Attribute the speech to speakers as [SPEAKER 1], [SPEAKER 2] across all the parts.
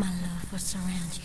[SPEAKER 1] My love will surround you.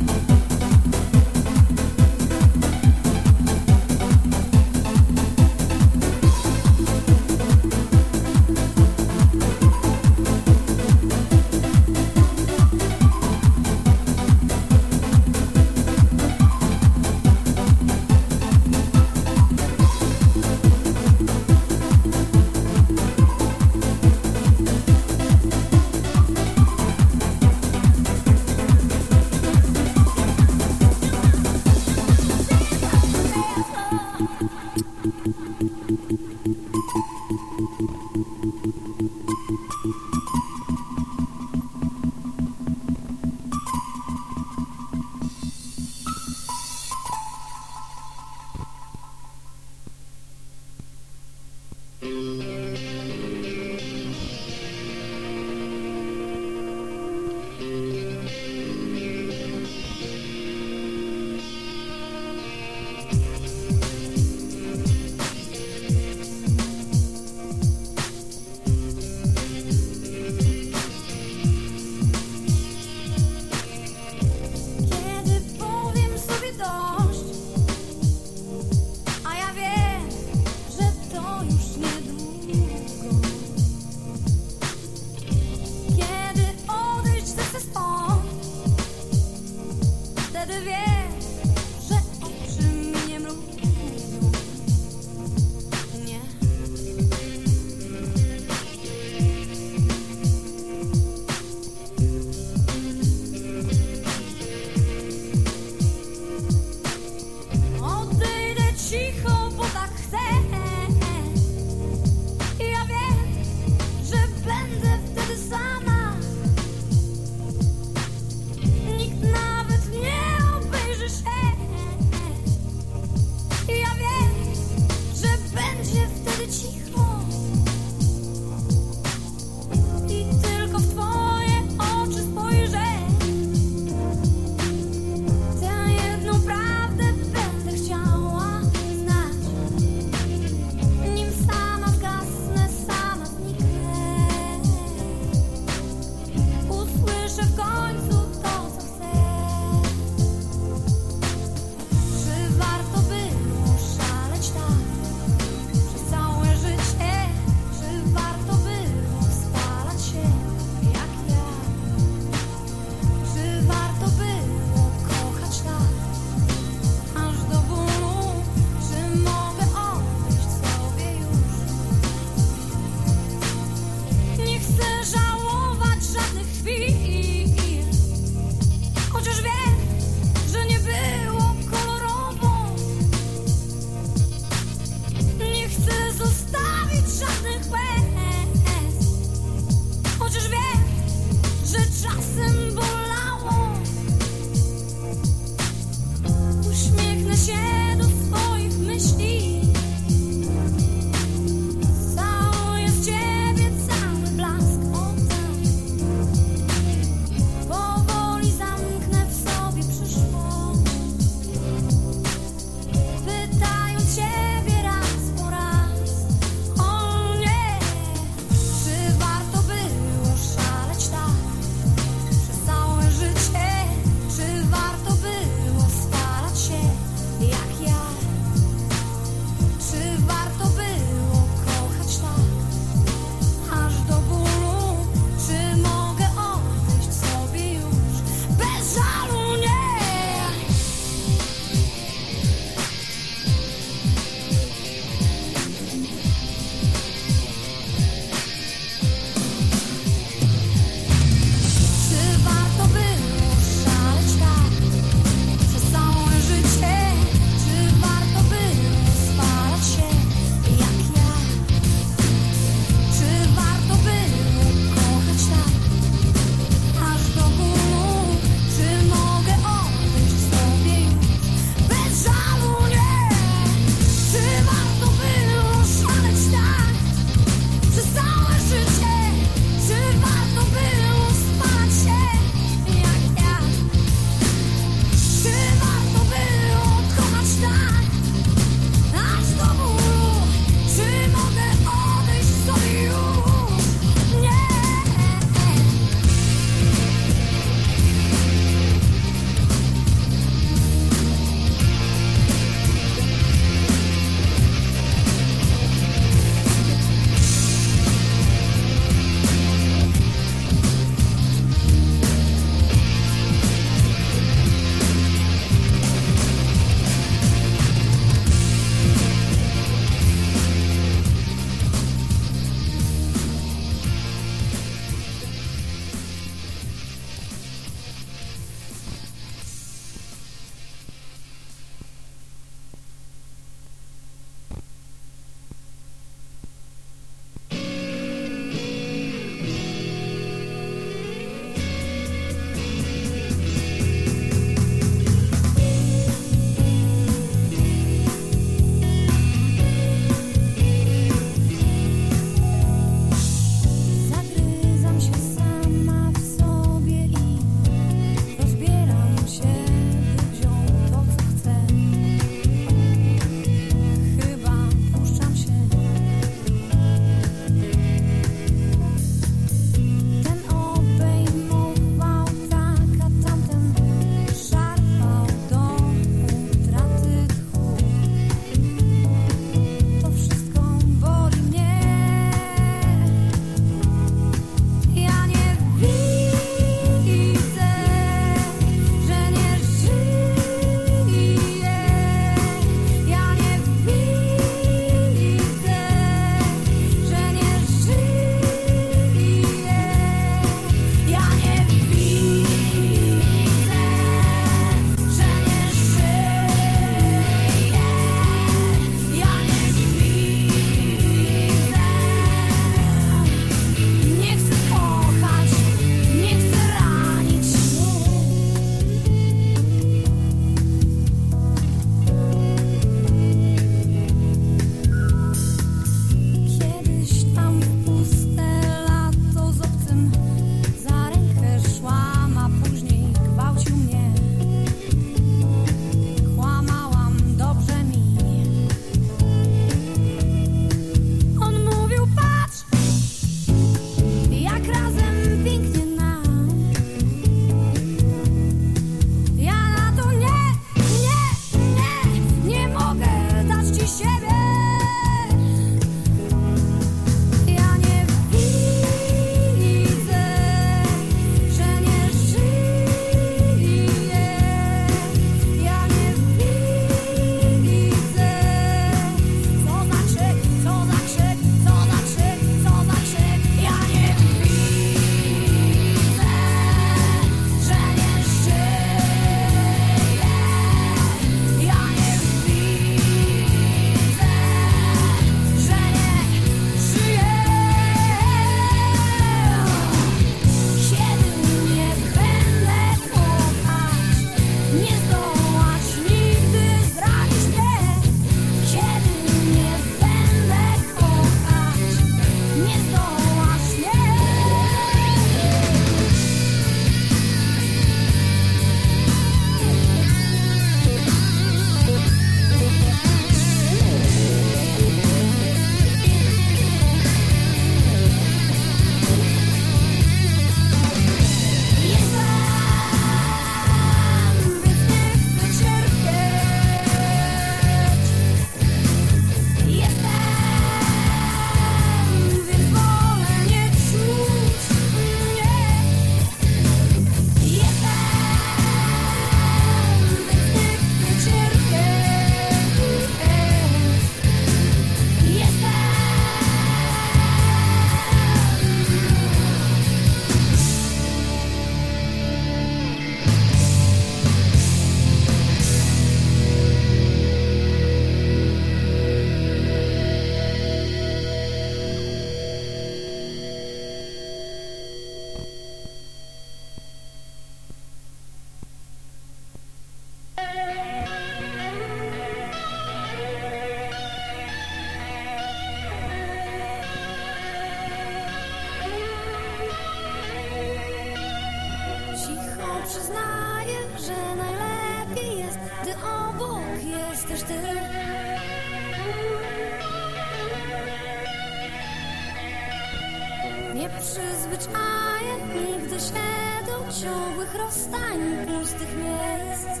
[SPEAKER 2] Nie przyzwyczaję nigdy się do ciągłych rozstań pustych miejsc.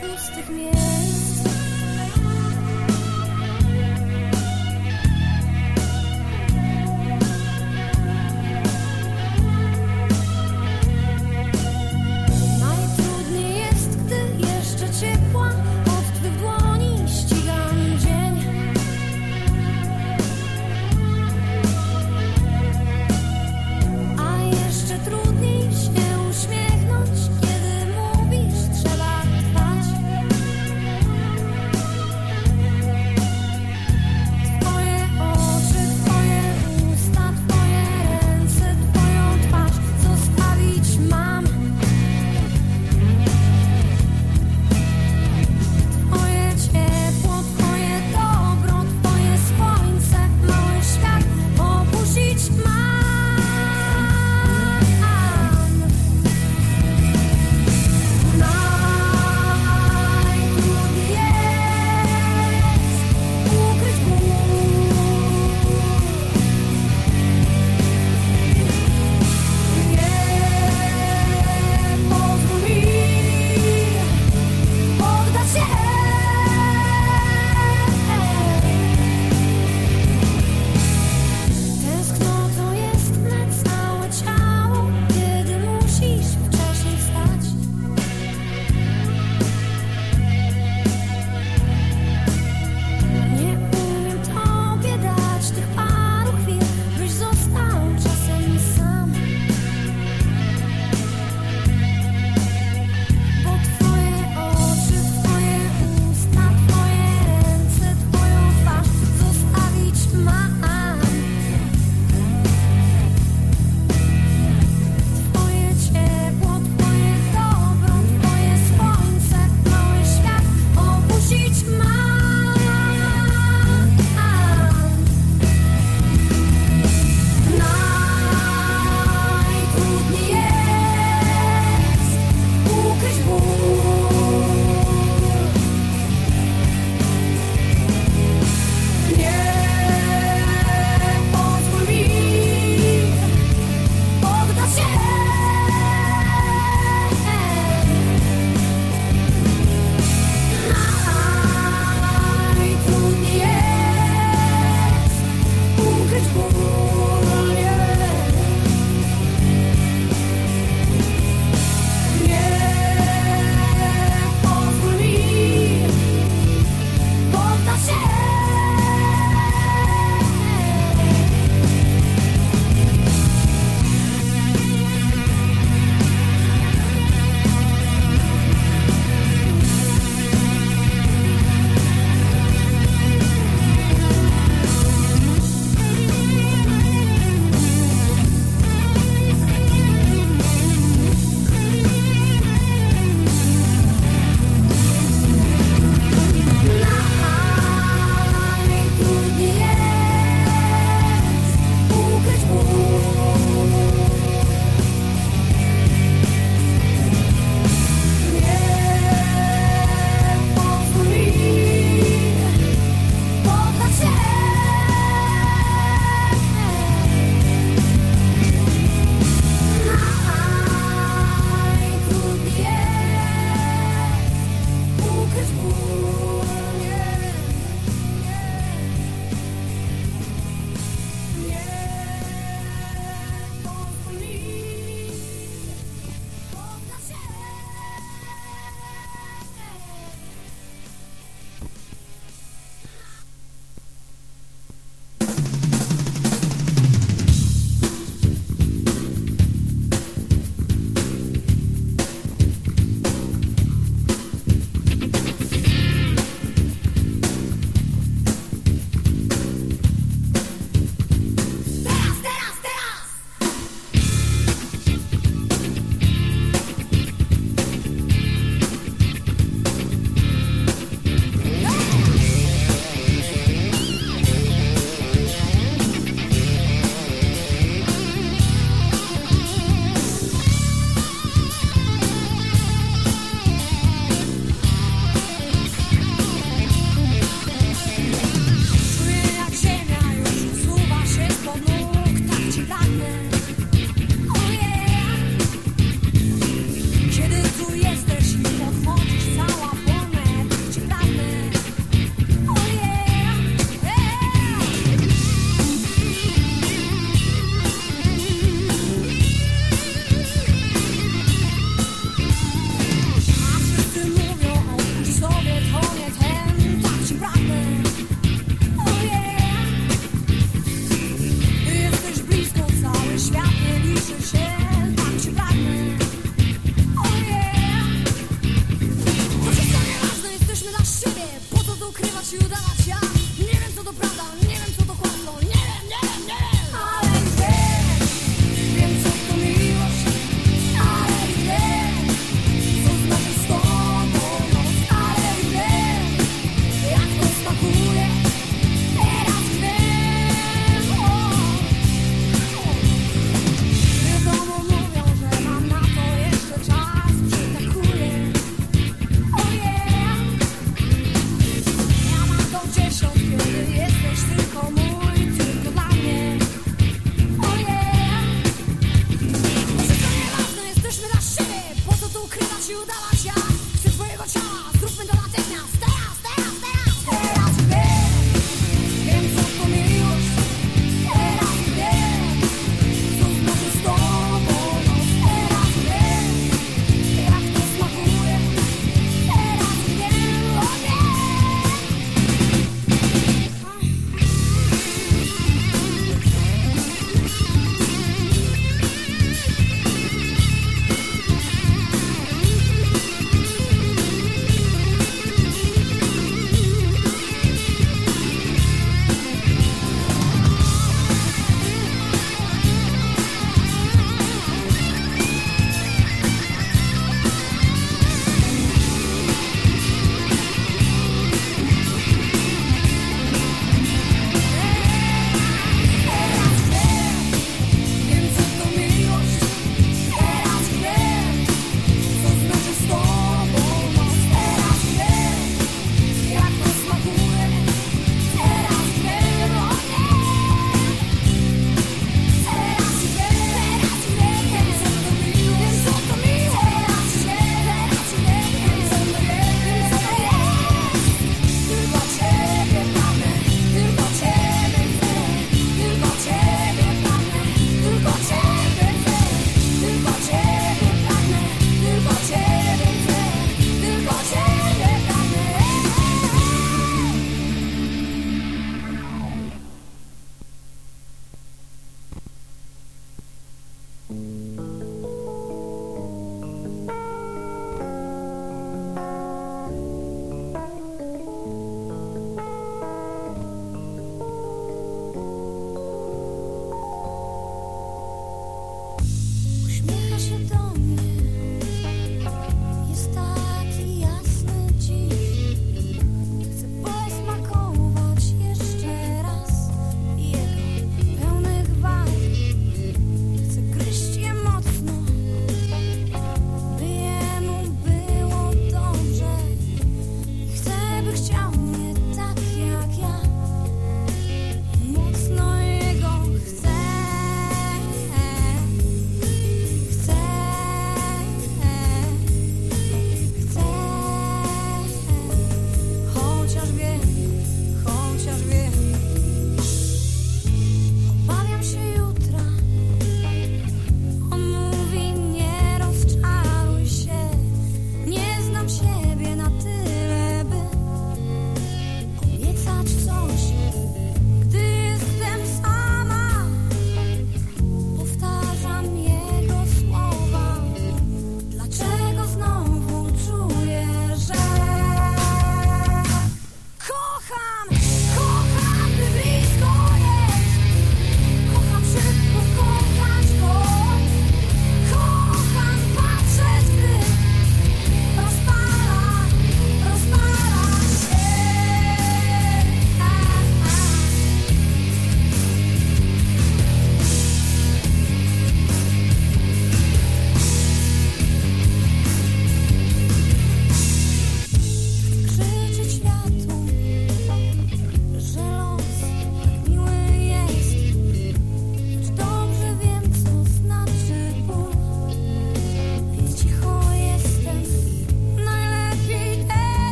[SPEAKER 2] Pustych miejsc.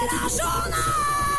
[SPEAKER 2] れましな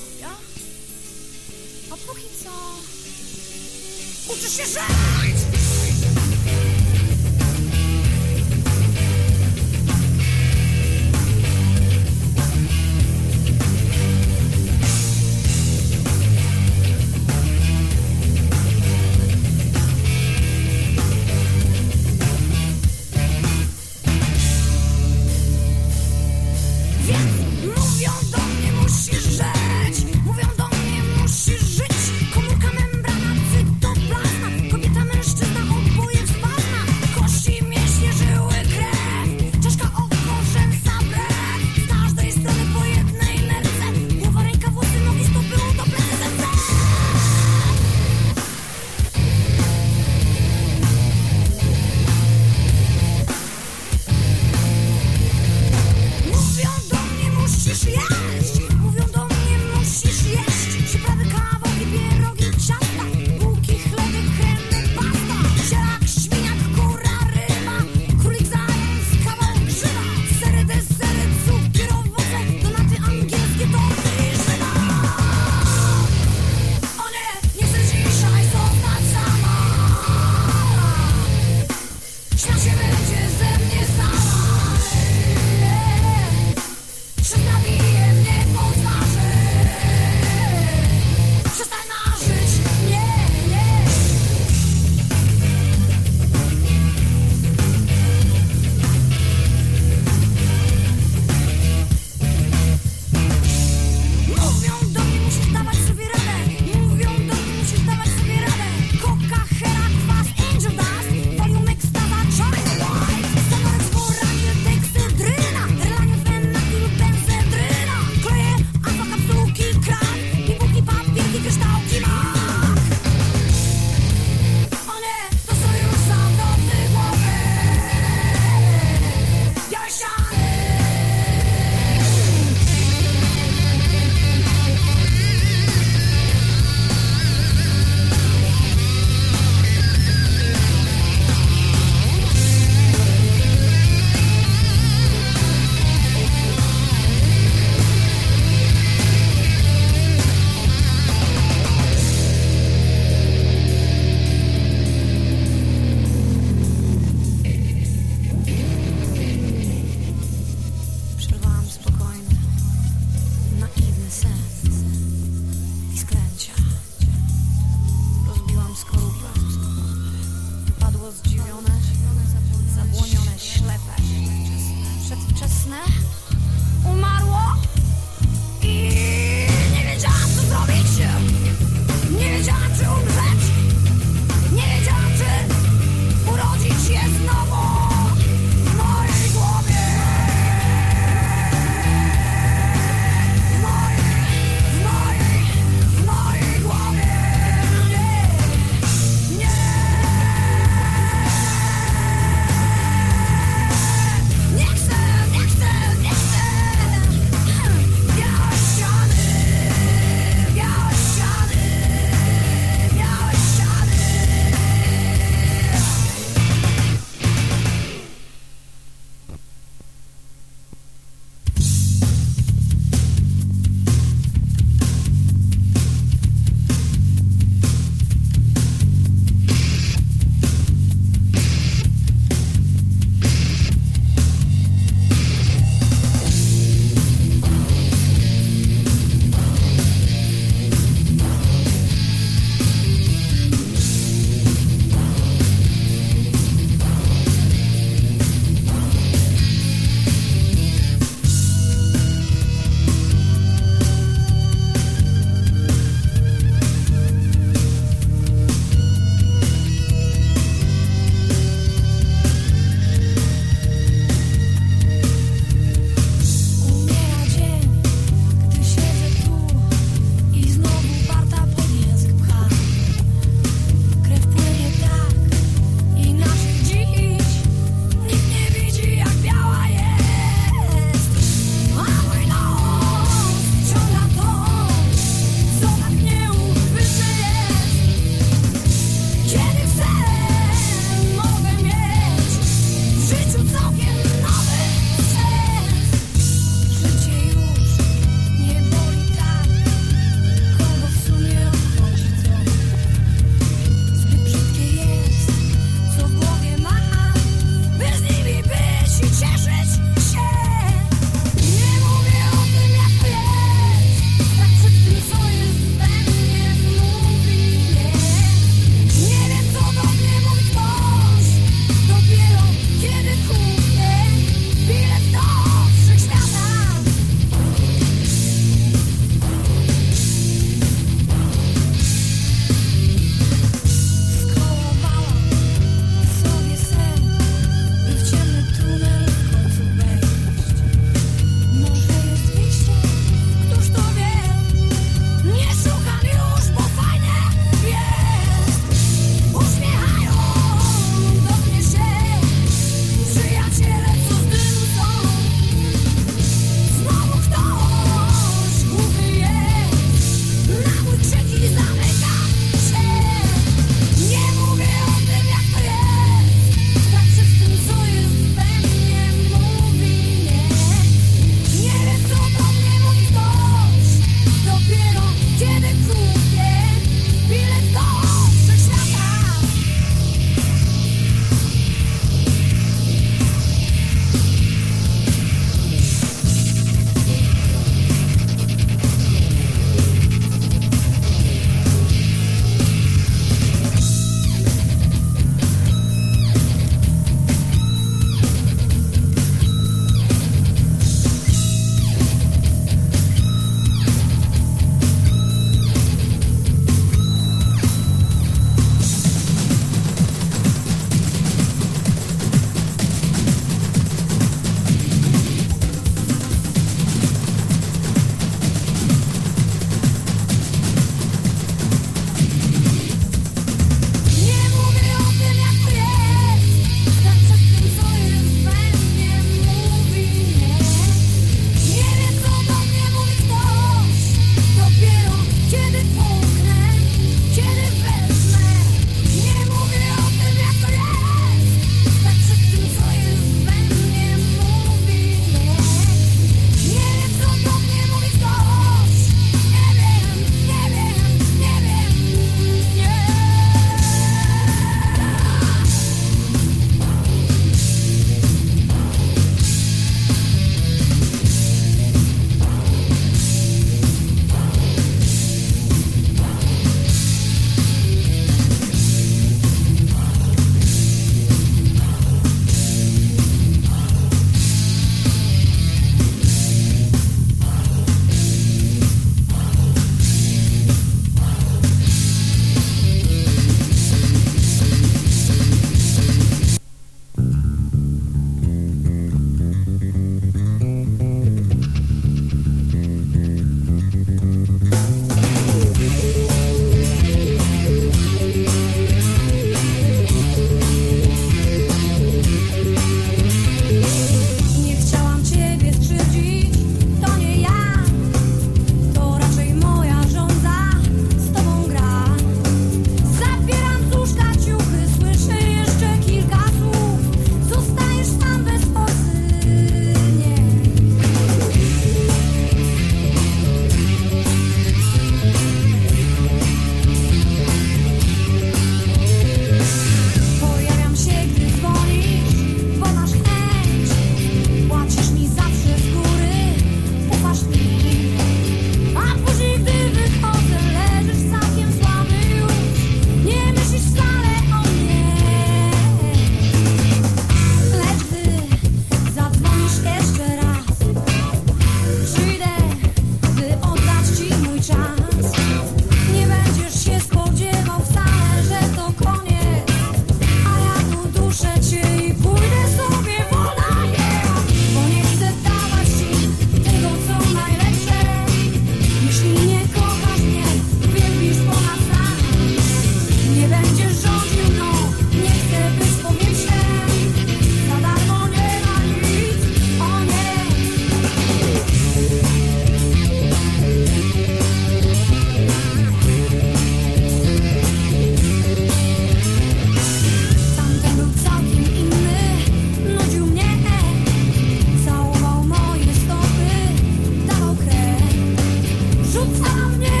[SPEAKER 2] I'm never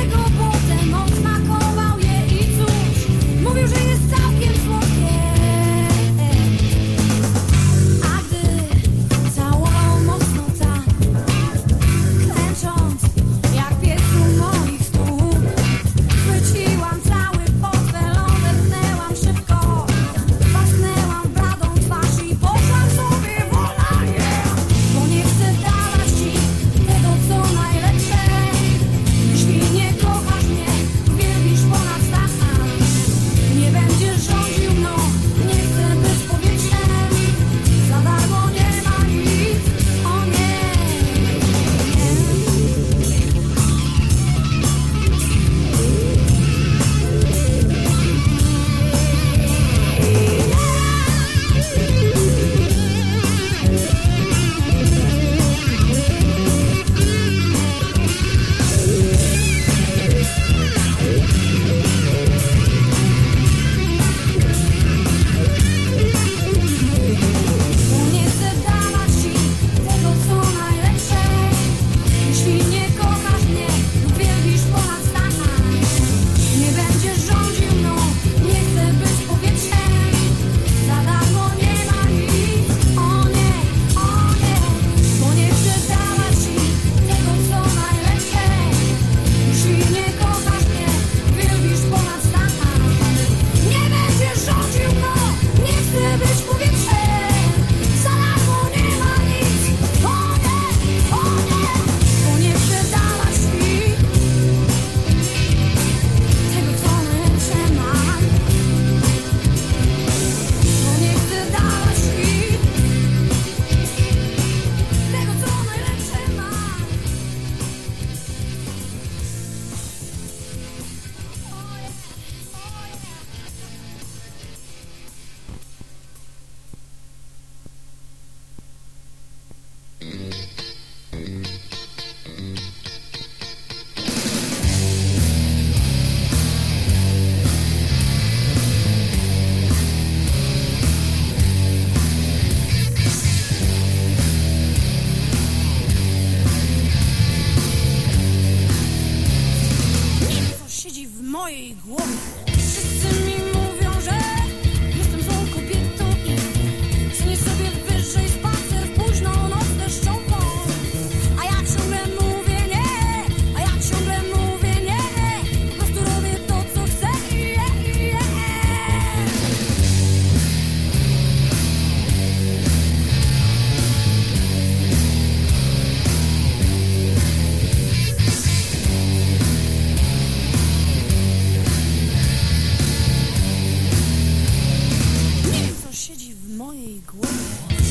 [SPEAKER 2] mojej.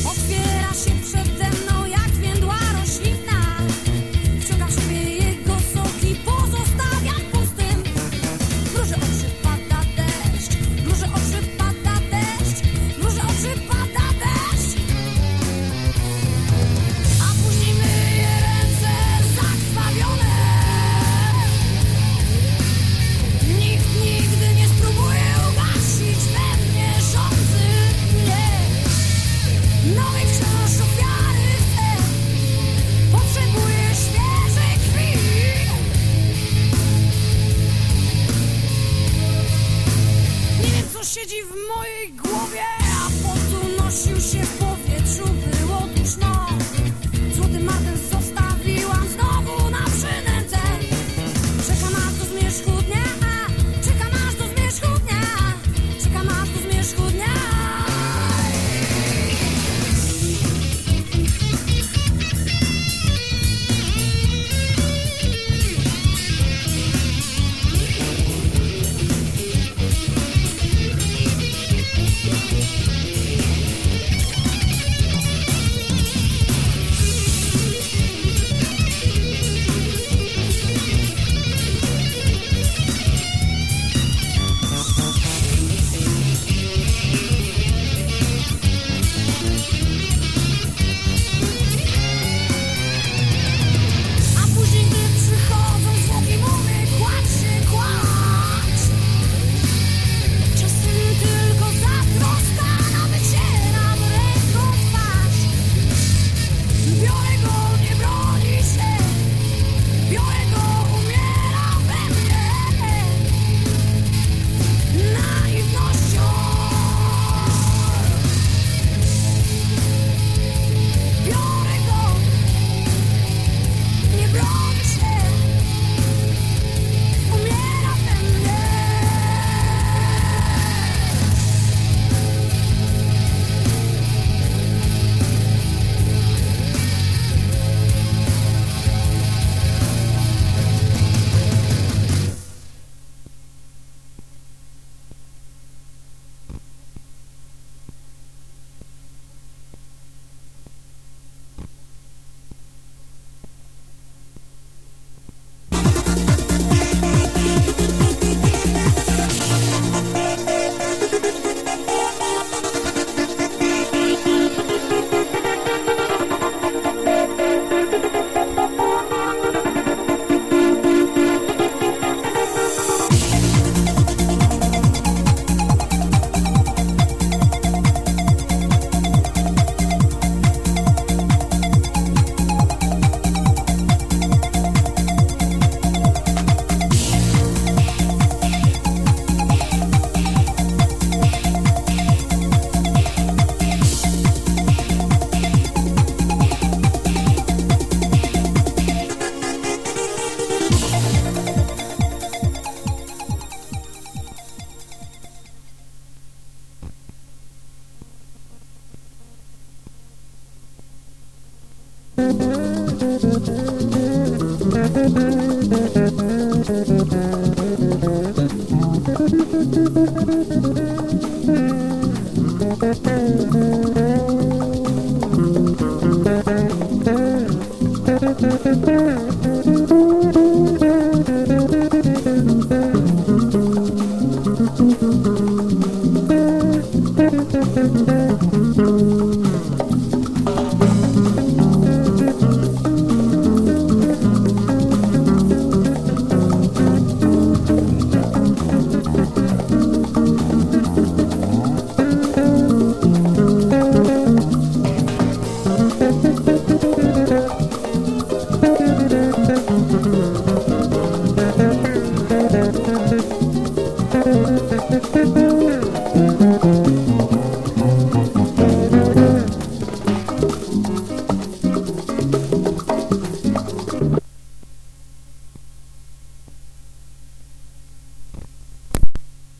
[SPEAKER 2] Otwiera się przede
[SPEAKER 3] mną.